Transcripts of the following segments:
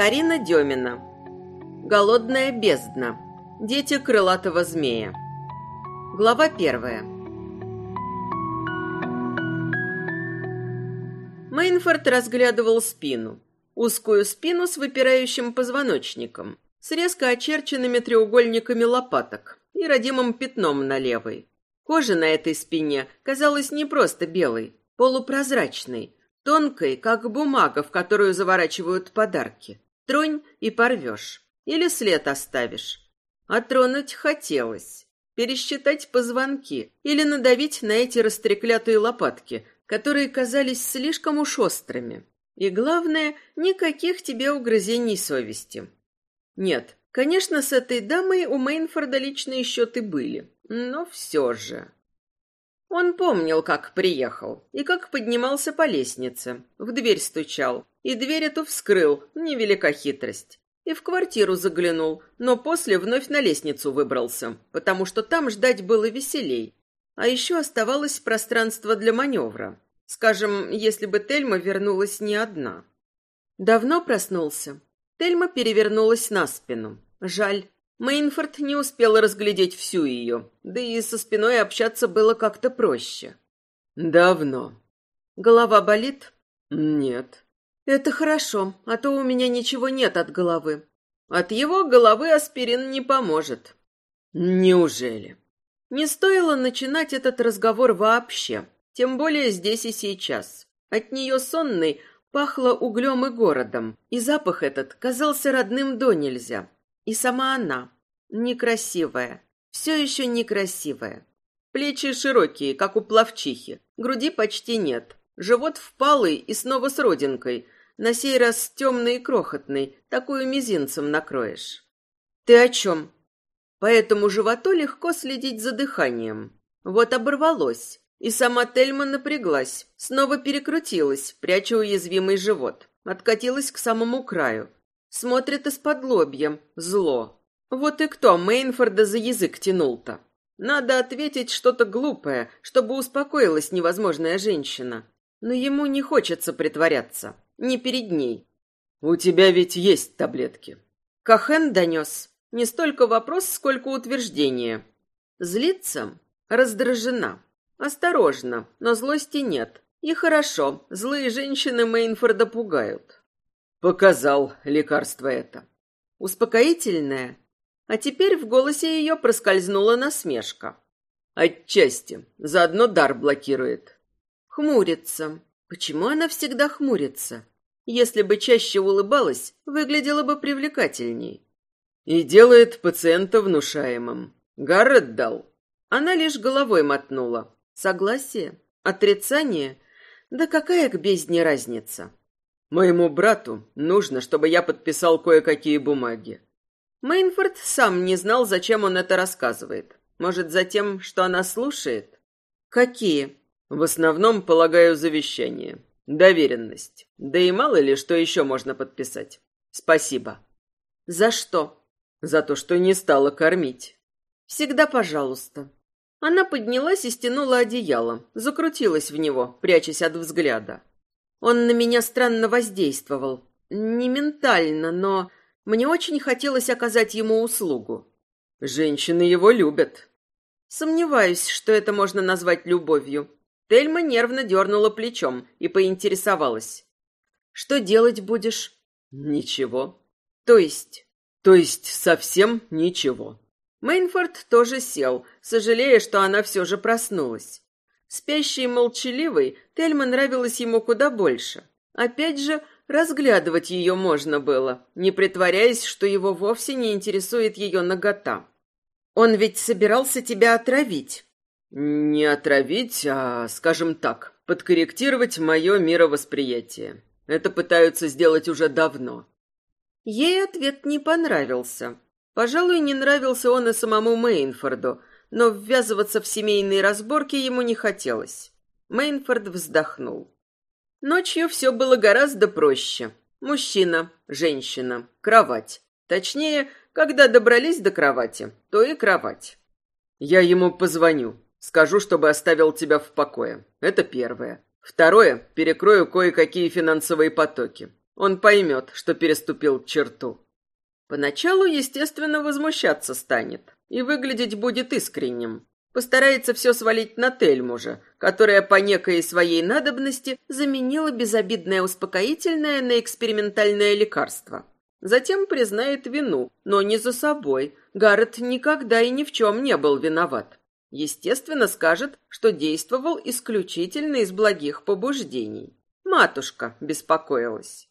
Карина Демина. Голодная бездна. Дети крылатого змея. Глава первая. Мейнфорд разглядывал спину. Узкую спину с выпирающим позвоночником, с резко очерченными треугольниками лопаток и родимым пятном на левой. Кожа на этой спине казалась не просто белой, полупрозрачной, тонкой, как бумага, в которую заворачивают подарки. Тронь и порвешь. Или след оставишь. А тронуть хотелось. Пересчитать позвонки или надавить на эти растреклятые лопатки, которые казались слишком уж острыми. И главное, никаких тебе угрызений совести. Нет, конечно, с этой дамой у Мейнфорда личные счеты были, но все же... Он помнил, как приехал и как поднимался по лестнице. В дверь стучал, и дверь эту вскрыл, невелика хитрость. И в квартиру заглянул, но после вновь на лестницу выбрался, потому что там ждать было веселей. А еще оставалось пространство для маневра. Скажем, если бы Тельма вернулась не одна. Давно проснулся. Тельма перевернулась на спину. Жаль, Мейнфорд не успел разглядеть всю ее, да и со спиной общаться было как-то проще. «Давно». «Голова болит?» «Нет». «Это хорошо, а то у меня ничего нет от головы. От его головы аспирин не поможет». «Неужели?» Не стоило начинать этот разговор вообще, тем более здесь и сейчас. От нее сонной пахло углем и городом, и запах этот казался родным до нельзя. И сама она, некрасивая, все еще некрасивая. Плечи широкие, как у плавчихи, груди почти нет, живот впалый и снова с родинкой, на сей раз темный и крохотный, такую мизинцем накроешь. Ты о чем? По этому животу легко следить за дыханием. Вот оборвалось, и сама Тельма напряглась, снова перекрутилась, пряча уязвимый живот, откатилась к самому краю, Смотрит из-под лобья. Зло. Вот и кто Мейнфорда за язык тянул-то? Надо ответить что-то глупое, чтобы успокоилась невозможная женщина. Но ему не хочется притворяться. Не перед ней. «У тебя ведь есть таблетки». Кахен донес. Не столько вопрос, сколько утверждение. Злится? Раздражена. Осторожно, но злости нет. И хорошо, злые женщины Мейнфорда пугают. Показал лекарство это. Успокоительное? А теперь в голосе ее проскользнула насмешка. Отчасти. Заодно дар блокирует. Хмурится. Почему она всегда хмурится? Если бы чаще улыбалась, выглядела бы привлекательней. И делает пациента внушаемым. Гаррет дал. Она лишь головой мотнула. Согласие? Отрицание? Да какая к бездне разница? Моему брату нужно, чтобы я подписал кое-какие бумаги. Мейнфорд сам не знал, зачем он это рассказывает. Может, за тем, что она слушает? Какие? В основном, полагаю, завещание. Доверенность. Да и мало ли, что еще можно подписать. Спасибо. За что? За то, что не стала кормить. Всегда пожалуйста. Она поднялась и стянула одеяло, закрутилась в него, прячась от взгляда. Он на меня странно воздействовал. Не ментально, но мне очень хотелось оказать ему услугу. Женщины его любят. Сомневаюсь, что это можно назвать любовью. Тельма нервно дернула плечом и поинтересовалась. Что делать будешь? Ничего. То есть? То есть совсем ничего. Мейнфорд тоже сел, сожалея, что она все же проснулась. Спящий и молчаливый, Тельма нравилась ему куда больше. Опять же, разглядывать ее можно было, не притворяясь, что его вовсе не интересует ее нагота. Он ведь собирался тебя отравить. Не отравить, а, скажем так, подкорректировать мое мировосприятие. Это пытаются сделать уже давно. Ей ответ не понравился. Пожалуй, не нравился он и самому Мейнфорду, но ввязываться в семейные разборки ему не хотелось. Мейнфорд вздохнул. Ночью все было гораздо проще. Мужчина, женщина, кровать. Точнее, когда добрались до кровати, то и кровать. Я ему позвоню. Скажу, чтобы оставил тебя в покое. Это первое. Второе, перекрою кое-какие финансовые потоки. Он поймет, что переступил черту. Поначалу, естественно, возмущаться станет и выглядеть будет искренним. Постарается все свалить на Тельму же, которая по некой своей надобности заменила безобидное успокоительное на экспериментальное лекарство. Затем признает вину, но не за собой. Гаррет никогда и ни в чем не был виноват. Естественно, скажет, что действовал исключительно из благих побуждений. Матушка беспокоилась.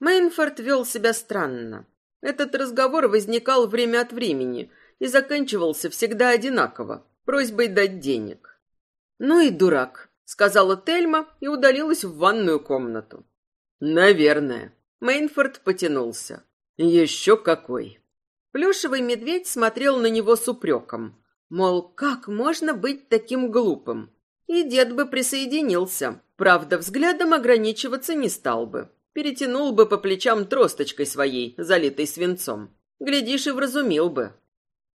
Мейнфорд вел себя странно. Этот разговор возникал время от времени и заканчивался всегда одинаково просьбой дать денег. «Ну и дурак», — сказала Тельма и удалилась в ванную комнату. «Наверное». Мейнфорд потянулся. «Еще какой!» Плюшевый медведь смотрел на него с упреком. Мол, как можно быть таким глупым? И дед бы присоединился. Правда, взглядом ограничиваться не стал бы. Перетянул бы по плечам тросточкой своей, залитой свинцом. Глядишь, и вразумил бы.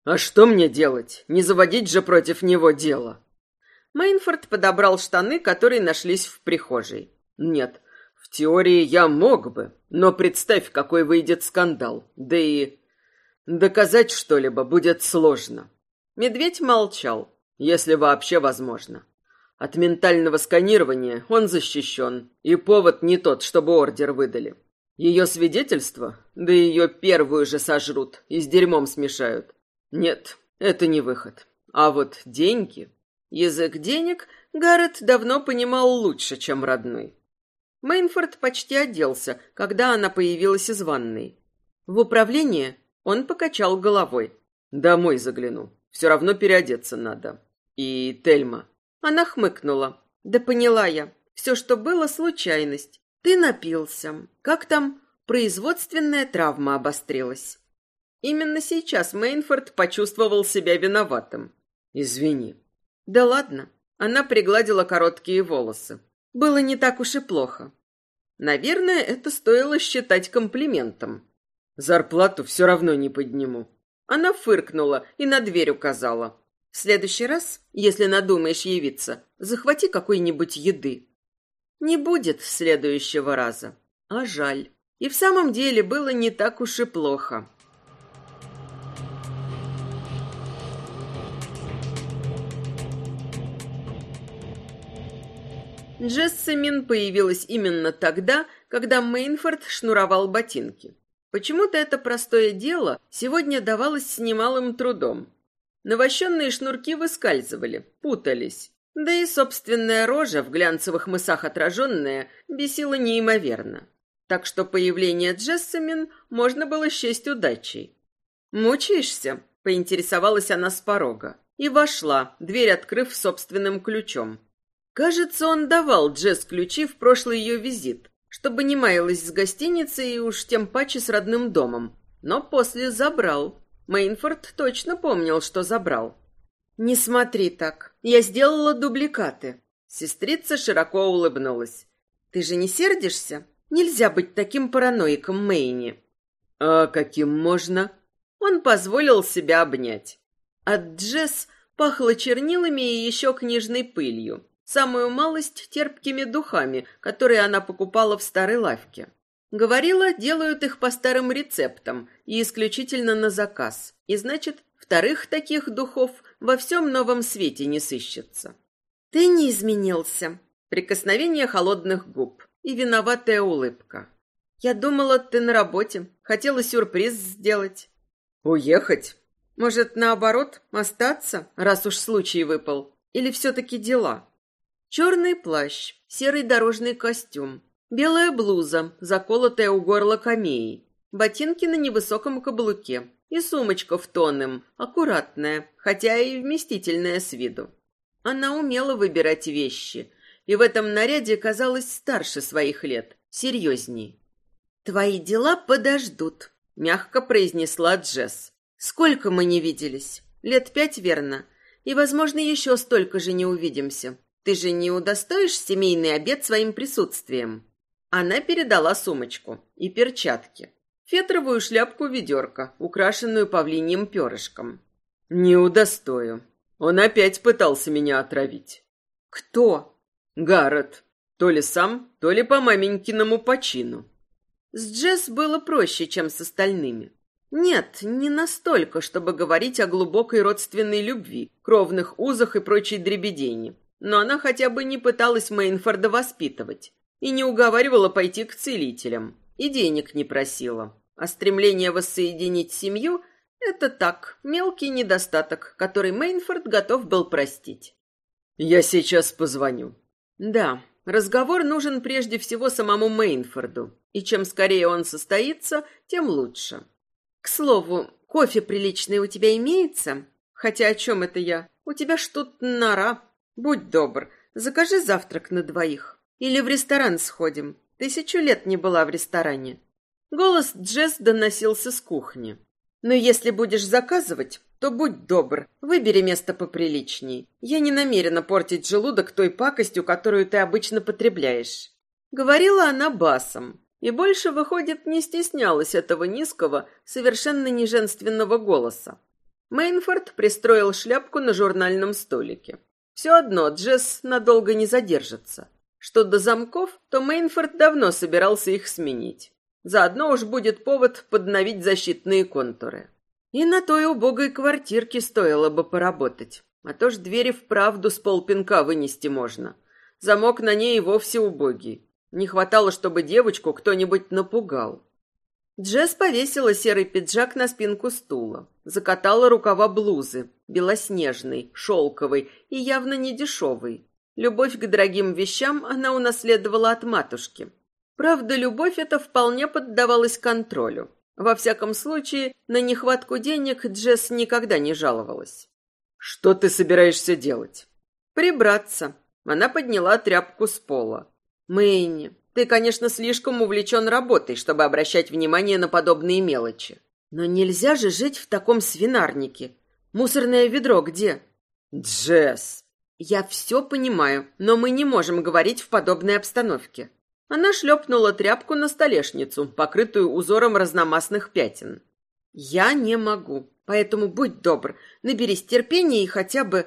А что мне делать? Не заводить же против него дело. Мейнфорд подобрал штаны, которые нашлись в прихожей. Нет, в теории я мог бы, но представь, какой выйдет скандал. Да и доказать что-либо будет сложно. Медведь молчал, если вообще возможно. От ментального сканирования он защищен, и повод не тот, чтобы ордер выдали. Ее свидетельство, да ее первую же сожрут и с дерьмом смешают. Нет, это не выход. А вот деньги... Язык денег Гаррет давно понимал лучше, чем родной. Мейнфорд почти оделся, когда она появилась из ванной. В управление он покачал головой. «Домой загляну. Все равно переодеться надо. И Тельма». Она хмыкнула. «Да поняла я. Все, что было, случайность. Ты напился. Как там? Производственная травма обострилась. Именно сейчас Мейнфорд почувствовал себя виноватым. «Извини». «Да ладно». Она пригладила короткие волосы. Было не так уж и плохо. Наверное, это стоило считать комплиментом. Зарплату все равно не подниму. Она фыркнула и на дверь указала. В следующий раз, если надумаешь явиться, захвати какой-нибудь еды. Не будет следующего раза. А жаль. И в самом деле было не так уж и плохо. Джессамин появилась именно тогда, когда Мейнфорд шнуровал ботинки. Почему-то это простое дело сегодня давалось с немалым трудом. Навощенные шнурки выскальзывали, путались. Да и собственная рожа, в глянцевых мысах отраженная, бесила неимоверно. Так что появление Джессамин можно было счесть удачей. «Мучаешься?» — поинтересовалась она с порога. И вошла, дверь открыв собственным ключом. Кажется, он давал Джесс ключи в прошлый ее визит, чтобы не маялась с гостиницей и уж тем паче с родным домом. Но после забрал. Мейнфорд точно помнил, что забрал. «Не смотри так. Я сделала дубликаты». Сестрица широко улыбнулась. «Ты же не сердишься? Нельзя быть таким параноиком, Мэйни». «А каким можно?» Он позволил себя обнять. От Джесс пахло чернилами и еще книжной пылью самую малость терпкими духами, которые она покупала в старой лавке. Говорила, делают их по старым рецептам и исключительно на заказ. И значит, вторых таких духов во всем новом свете не сыщется. Ты не изменился. Прикосновение холодных губ и виноватая улыбка. Я думала, ты на работе. Хотела сюрприз сделать. Уехать? Может, наоборот, остаться, раз уж случай выпал? Или все-таки дела? Черный плащ, серый дорожный костюм, белая блуза, заколотая у горла камеей, ботинки на невысоком каблуке и сумочка в тонном, аккуратная, хотя и вместительная с виду. Она умела выбирать вещи, и в этом наряде казалась старше своих лет, серьезней. «Твои дела подождут», — мягко произнесла Джесс. «Сколько мы не виделись? Лет пять, верно? И, возможно, еще столько же не увидимся. Ты же не удостоишь семейный обед своим присутствием?» Она передала сумочку и перчатки. Фетровую шляпку-ведерко, украшенную павлиньим перышком. «Не удостою. Он опять пытался меня отравить». «Кто?» «Гаррет. То ли сам, то ли по маменькиному почину». С Джесс было проще, чем с остальными. Нет, не настолько, чтобы говорить о глубокой родственной любви, кровных узах и прочей дребедени. Но она хотя бы не пыталась Мейнфорда воспитывать и не уговаривала пойти к целителям, и денег не просила. А стремление воссоединить семью – это так, мелкий недостаток, который Мейнфорд готов был простить. «Я сейчас позвоню». Да, разговор нужен прежде всего самому Мейнфорду, и чем скорее он состоится, тем лучше. К слову, кофе приличный у тебя имеется? Хотя о чем это я? У тебя ж тут нора. Будь добр, закажи завтрак на двоих. Или в ресторан сходим. Тысячу лет не была в ресторане. Голос Джесс доносился с кухни. Но если будешь заказывать, то будь добр, выбери место поприличней. Я не намерена портить желудок той пакостью, которую ты обычно потребляешь. Говорила она басом, и больше, выходит, не стеснялась этого низкого, совершенно неженственного голоса. Мейнфорд пристроил шляпку на журнальном столике. Все одно Джесс надолго не задержится. Что до замков, то Мейнфорд давно собирался их сменить. Заодно уж будет повод подновить защитные контуры. И на той убогой квартирке стоило бы поработать. А то ж двери вправду с полпинка вынести можно. Замок на ней и вовсе убогий. Не хватало, чтобы девочку кто-нибудь напугал. Джесс повесила серый пиджак на спинку стула, закатала рукава блузы, белоснежный, шелковый и явно не дешевый. Любовь к дорогим вещам она унаследовала от матушки. Правда, любовь эта вполне поддавалась контролю. Во всяком случае, на нехватку денег Джесс никогда не жаловалась. «Что ты собираешься делать?» «Прибраться». Она подняла тряпку с пола. Мэйни, ты, конечно, слишком увлечен работой, чтобы обращать внимание на подобные мелочи. Но нельзя же жить в таком свинарнике. Мусорное ведро где? Джесс. Я все понимаю, но мы не можем говорить в подобной обстановке. Она шлепнула тряпку на столешницу, покрытую узором разномастных пятен. Я не могу, поэтому будь добр, наберись терпения и хотя бы...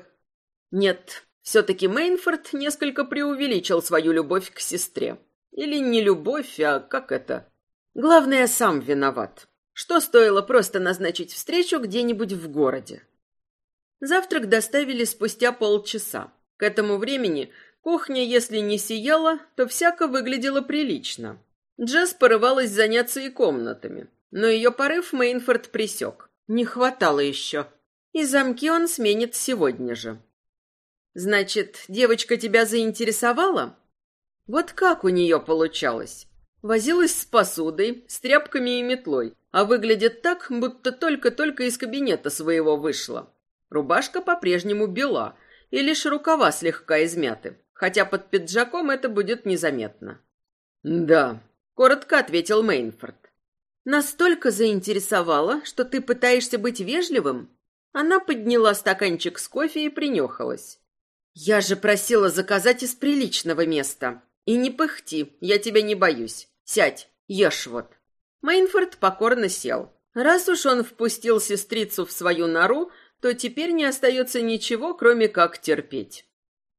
Нет, все-таки Мейнфорд несколько преувеличил свою любовь к сестре. Или не любовь, а как это? Главное, сам виноват. Что стоило просто назначить встречу где-нибудь в городе? Завтрак доставили спустя полчаса. К этому времени кухня, если не сияла, то всяко выглядела прилично. Джесс порывалась заняться и комнатами, но ее порыв Мейнфорд присек. Не хватало еще. И замки он сменит сегодня же. Значит, девочка тебя заинтересовала? Вот как у нее получалось? Возилась с посудой, с тряпками и метлой, а выглядит так, будто только-только из кабинета своего вышла. Рубашка по-прежнему бела, и лишь рукава слегка измяты, хотя под пиджаком это будет незаметно. «Да», — коротко ответил Мейнфорд. «Настолько заинтересовала, что ты пытаешься быть вежливым?» Она подняла стаканчик с кофе и принюхалась. «Я же просила заказать из приличного места. И не пыхти, я тебя не боюсь. Сядь, ешь вот». Мейнфорд покорно сел. Раз уж он впустил сестрицу в свою нору, то теперь не остается ничего, кроме как терпеть.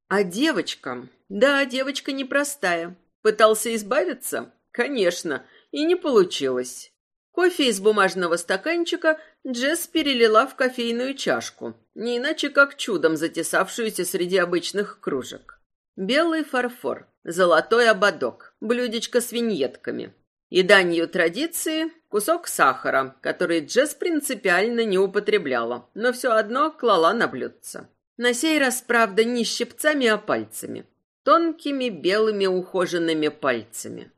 А девочка? Да, девочка непростая. Пытался избавиться? Конечно, и не получилось. Кофе из бумажного стаканчика Джесс перелила в кофейную чашку, не иначе как чудом затесавшуюся среди обычных кружек. Белый фарфор, золотой ободок, блюдечко с виньетками. И данью традиции кусок сахара, который Джесс принципиально не употребляла, но все одно клала на блюдце. На сей раз, правда, не щипцами, а пальцами. Тонкими белыми ухоженными пальцами.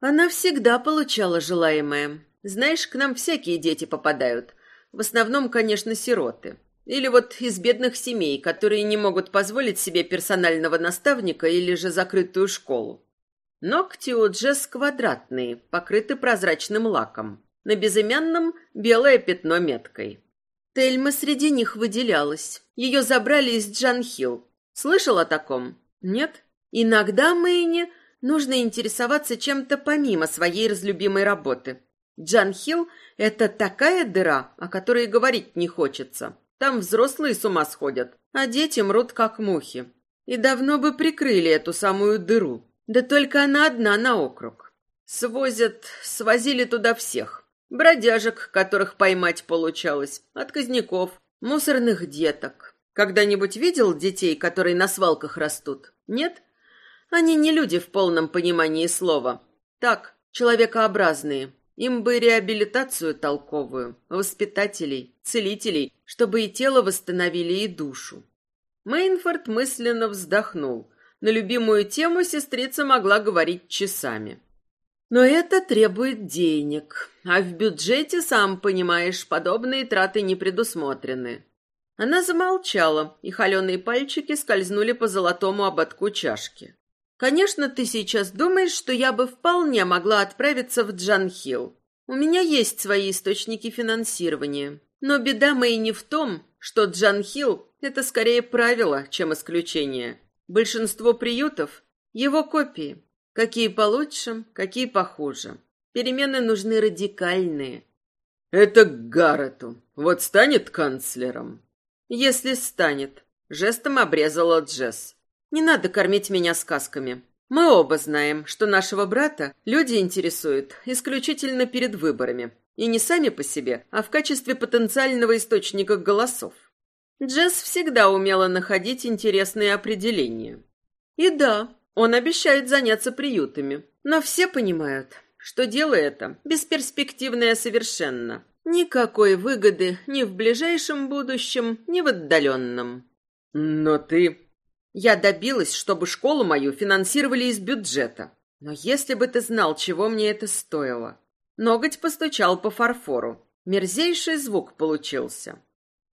Она всегда получала желаемое. Знаешь, к нам всякие дети попадают. В основном, конечно, сироты. Или вот из бедных семей, которые не могут позволить себе персонального наставника или же закрытую школу. Ногти у Джесс квадратные, покрыты прозрачным лаком. На безымянном белое пятно меткой. Тельма среди них выделялась. Ее забрали из Джанхилл. Слышал о таком? Нет? Иногда Мэйне нужно интересоваться чем-то помимо своей разлюбимой работы. Джан Хилл — это такая дыра, о которой говорить не хочется. Там взрослые с ума сходят, а дети мрут как мухи. И давно бы прикрыли эту самую дыру. Да только она одна на округ. Свозят, свозили туда всех. Бродяжек, которых поймать получалось, отказников, мусорных деток. Когда-нибудь видел детей, которые на свалках растут? Нет? Они не люди в полном понимании слова. Так, человекообразные. Им бы реабилитацию толковую, воспитателей, целителей, чтобы и тело восстановили, и душу. Мейнфорд мысленно вздохнул. На любимую тему сестрица могла говорить часами. Но это требует денег, а в бюджете, сам понимаешь, подобные траты не предусмотрены. Она замолчала, и холеные пальчики скользнули по золотому ободку чашки. Конечно, ты сейчас думаешь, что я бы вполне могла отправиться в Джанхилл. У меня есть свои источники финансирования. Но беда моя не в том, что Джанхилл – это скорее правило, чем исключение. Большинство приютов – его копии. Какие получше, какие похуже. Перемены нужны радикальные. Это к Гаррету. Вот станет канцлером? Если станет. Жестом обрезала Джесс. Не надо кормить меня сказками. Мы оба знаем, что нашего брата люди интересуют исключительно перед выборами. И не сами по себе, а в качестве потенциального источника голосов. Джесс всегда умела находить интересные определения. И да, он обещает заняться приютами. Но все понимают, что дело это бесперспективное совершенно. Никакой выгоды ни в ближайшем будущем, ни в отдаленном. Но ты я добилась, чтобы школу мою финансировали из бюджета. Но если бы ты знал, чего мне это стоило. Ноготь постучал по фарфору. Мерзейший звук получился.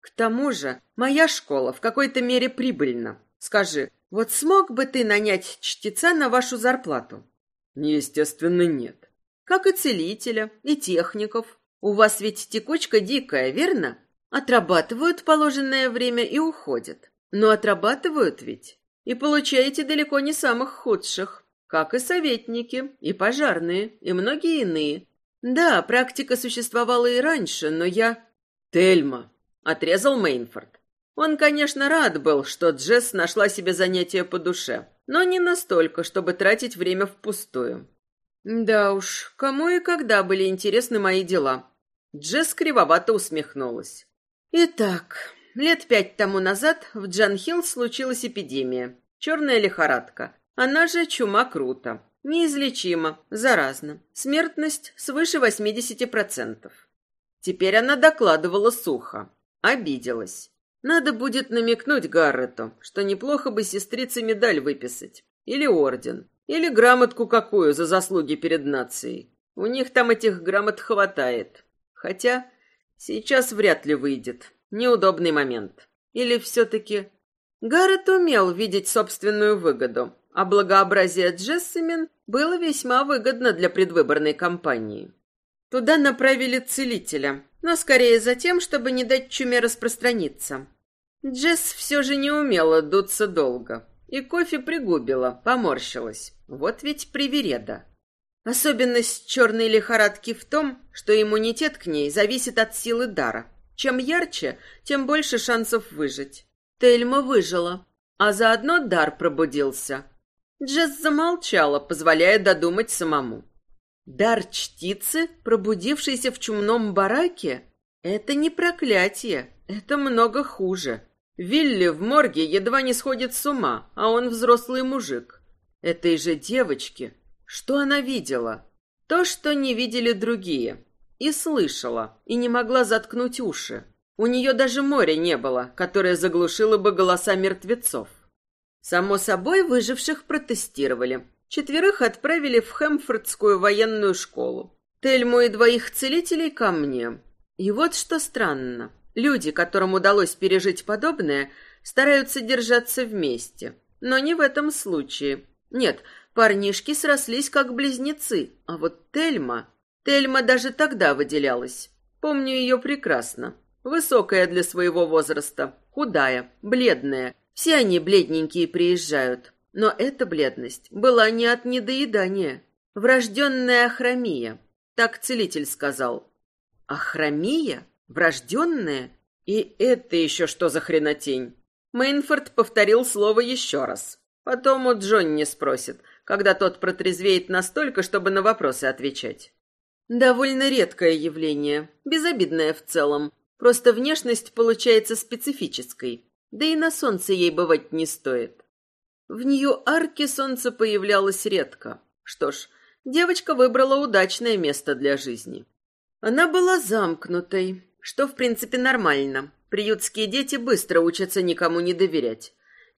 К тому же, моя школа в какой-то мере прибыльна. Скажи, вот смог бы ты нанять чтеца на вашу зарплату? Естественно, нет. Как и целителя, и техников. У вас ведь текучка дикая, верно? Отрабатывают положенное время и уходят. Но отрабатывают ведь. И получаете далеко не самых худших, как и советники, и пожарные, и многие иные. Да, практика существовала и раньше, но я... Тельма, отрезал Мейнфорд. Он, конечно, рад был, что Джесс нашла себе занятие по душе, но не настолько, чтобы тратить время впустую. Да уж, кому и когда были интересны мои дела. Джесс кривовато усмехнулась. Итак, Лет пять тому назад в Джанхилл случилась эпидемия. Черная лихорадка. Она же чума крута. Неизлечима, заразна. Смертность свыше 80%. Теперь она докладывала сухо. Обиделась. Надо будет намекнуть Гаррету, что неплохо бы сестрице медаль выписать. Или орден. Или грамотку какую за заслуги перед нацией. У них там этих грамот хватает. Хотя сейчас вряд ли выйдет. Неудобный момент. Или все-таки... Гаррет умел видеть собственную выгоду, а благообразие Джессамин было весьма выгодно для предвыборной кампании. Туда направили целителя, но скорее за тем, чтобы не дать чуме распространиться. Джесс все же не умела дуться долго, и кофе пригубила, поморщилась. Вот ведь привереда. Особенность черной лихорадки в том, что иммунитет к ней зависит от силы дара. Чем ярче, тем больше шансов выжить. Тельма выжила, а заодно дар пробудился. Джесс замолчала, позволяя додумать самому. Дар чтицы, пробудившийся в чумном бараке, это не проклятие, это много хуже. Вилли в морге едва не сходит с ума, а он взрослый мужик. Этой же девочке, что она видела? То, что не видели другие. И слышала, и не могла заткнуть уши. У нее даже моря не было, которое заглушило бы голоса мертвецов. Само собой, выживших протестировали. Четверых отправили в Хэмфордскую военную школу. Тельму и двоих целителей ко мне. И вот что странно. Люди, которым удалось пережить подобное, стараются держаться вместе. Но не в этом случае. Нет, парнишки срослись как близнецы, а вот Тельма... Тельма даже тогда выделялась. Помню ее прекрасно. Высокая для своего возраста, худая, бледная. Все они бледненькие приезжают. Но эта бледность была не от недоедания. Врожденная ахромия. Так целитель сказал. Ахромия? Врожденная? И это еще что за хренотень? Мейнфорд повторил слово еще раз. Потом у Джонни спросит, когда тот протрезвеет настолько, чтобы на вопросы отвечать. Довольно редкое явление, безобидное в целом. Просто внешность получается специфической. Да и на солнце ей бывать не стоит. В Нью-Арке солнце появлялось редко. Что ж, девочка выбрала удачное место для жизни. Она была замкнутой, что в принципе нормально. Приютские дети быстро учатся никому не доверять.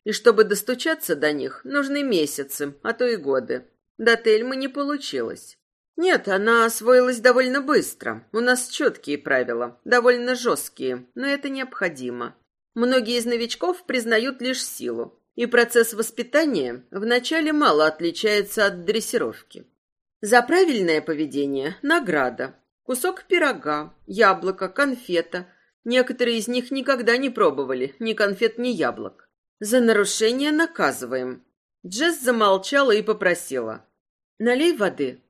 И чтобы достучаться до них, нужны месяцы, а то и годы. До Тельмы не получилось. Нет, она освоилась довольно быстро. У нас четкие правила, довольно жесткие, но это необходимо. Многие из новичков признают лишь силу, и процесс воспитания вначале мало отличается от дрессировки. За правильное поведение – награда. Кусок пирога, яблоко, конфета. Некоторые из них никогда не пробовали ни конфет, ни яблок. За нарушение наказываем. Джесс замолчала и попросила. «Налей воды.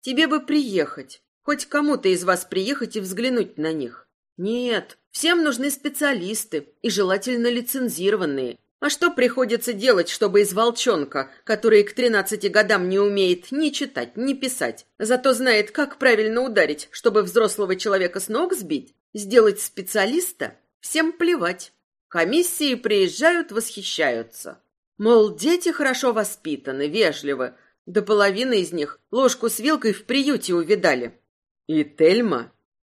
Тебе бы приехать. Хоть кому-то из вас приехать и взглянуть на них. Нет, всем нужны специалисты, и желательно лицензированные. А что приходится делать, чтобы из волчонка, который к тринадцати годам не умеет ни читать, ни писать, зато знает, как правильно ударить, чтобы взрослого человека с ног сбить, сделать специалиста? Всем плевать. Комиссии приезжают, восхищаются. Мол, дети хорошо воспитаны, вежливы. До половины из них ложку с вилкой в приюте увидали. И Тельма?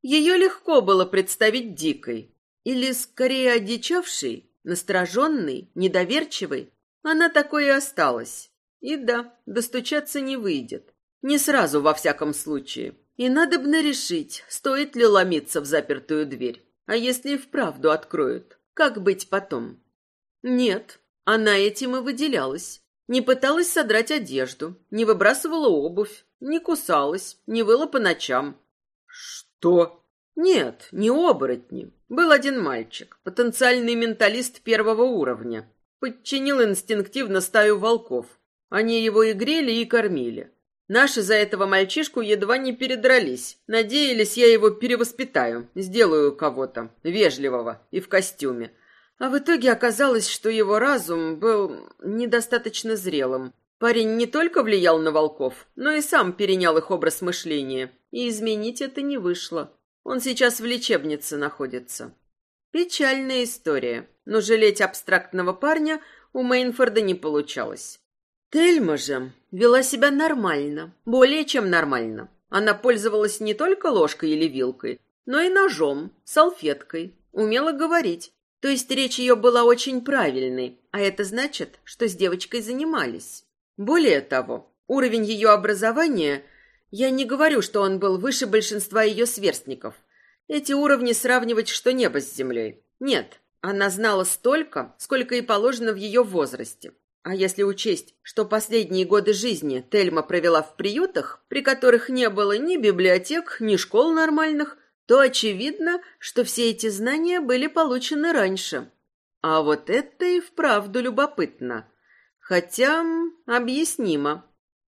Ее легко было представить дикой. Или, скорее, одичавшей, настороженной, недоверчивой. Она такой и осталась. И да, достучаться не выйдет. Не сразу, во всяком случае. И надо бы решить, стоит ли ломиться в запертую дверь. А если и вправду откроют? Как быть потом? Нет, она этим и выделялась. Не пыталась содрать одежду, не выбрасывала обувь, не кусалась, не выла по ночам. Что? Нет, не оборотни. Был один мальчик, потенциальный менталист первого уровня. Подчинил инстинктивно стаю волков. Они его и грели, и кормили. Наши за этого мальчишку едва не передрались. Надеялись, я его перевоспитаю, сделаю кого-то, вежливого и в костюме. А в итоге оказалось, что его разум был недостаточно зрелым. Парень не только влиял на волков, но и сам перенял их образ мышления. И изменить это не вышло. Он сейчас в лечебнице находится. Печальная история, но жалеть абстрактного парня у Мейнфорда не получалось. Тельма же вела себя нормально, более чем нормально. Она пользовалась не только ложкой или вилкой, но и ножом, салфеткой, умела говорить. То есть речь ее была очень правильной, а это значит, что с девочкой занимались. Более того, уровень ее образования, я не говорю, что он был выше большинства ее сверстников. Эти уровни сравнивать, что небо с землей. Нет, она знала столько, сколько и положено в ее возрасте. А если учесть, что последние годы жизни Тельма провела в приютах, при которых не было ни библиотек, ни школ нормальных, то очевидно, что все эти знания были получены раньше. А вот это и вправду любопытно. Хотя объяснимо.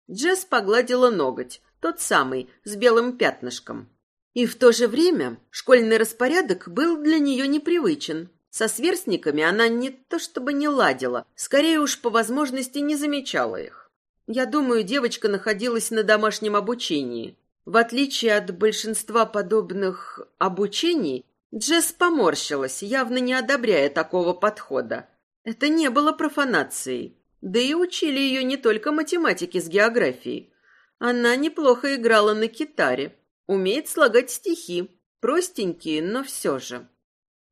Джесс погладила ноготь, тот самый, с белым пятнышком. И в то же время школьный распорядок был для нее непривычен. Со сверстниками она не то чтобы не ладила, скорее уж по возможности не замечала их. Я думаю, девочка находилась на домашнем обучении. В отличие от большинства подобных обучений, Джесс поморщилась, явно не одобряя такого подхода. Это не было профанацией. Да и учили ее не только математике с географией. Она неплохо играла на китаре, умеет слагать стихи, простенькие, но все же.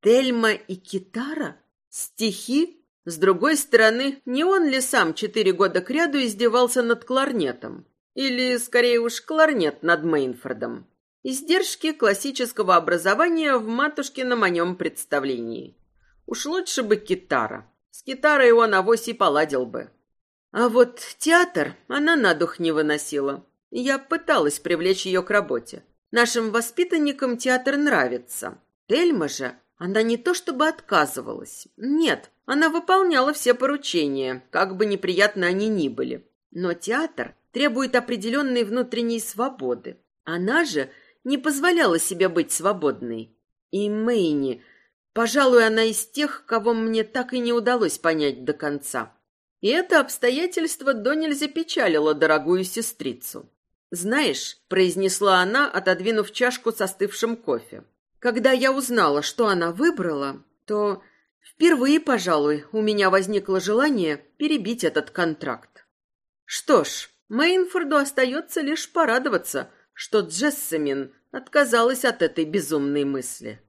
Тельма и Китара? Стихи? С другой стороны, не он ли сам четыре года кряду издевался над кларнетом? Или, скорее уж, кларнет над Мейнфордом? Издержки классического образования в матушкином о нем представлении. Уж лучше бы китара. С китарой он авось и поладил бы. А вот театр она на дух не выносила. Я пыталась привлечь ее к работе. Нашим воспитанникам театр нравится. Тельма же она не то чтобы отказывалась. Нет, она выполняла все поручения, как бы неприятно они ни были. Но театр требует определенной внутренней свободы. Она же не позволяла себе быть свободной. И Мэйни, пожалуй, она из тех, кого мне так и не удалось понять до конца. И это обстоятельство до нельзя печалило дорогую сестрицу. «Знаешь», — произнесла она, отодвинув чашку с остывшим кофе, «когда я узнала, что она выбрала, то впервые, пожалуй, у меня возникло желание перебить этот контракт. Что ж, Мейнфорду остается лишь порадоваться, что Джессамин отказалась от этой безумной мысли.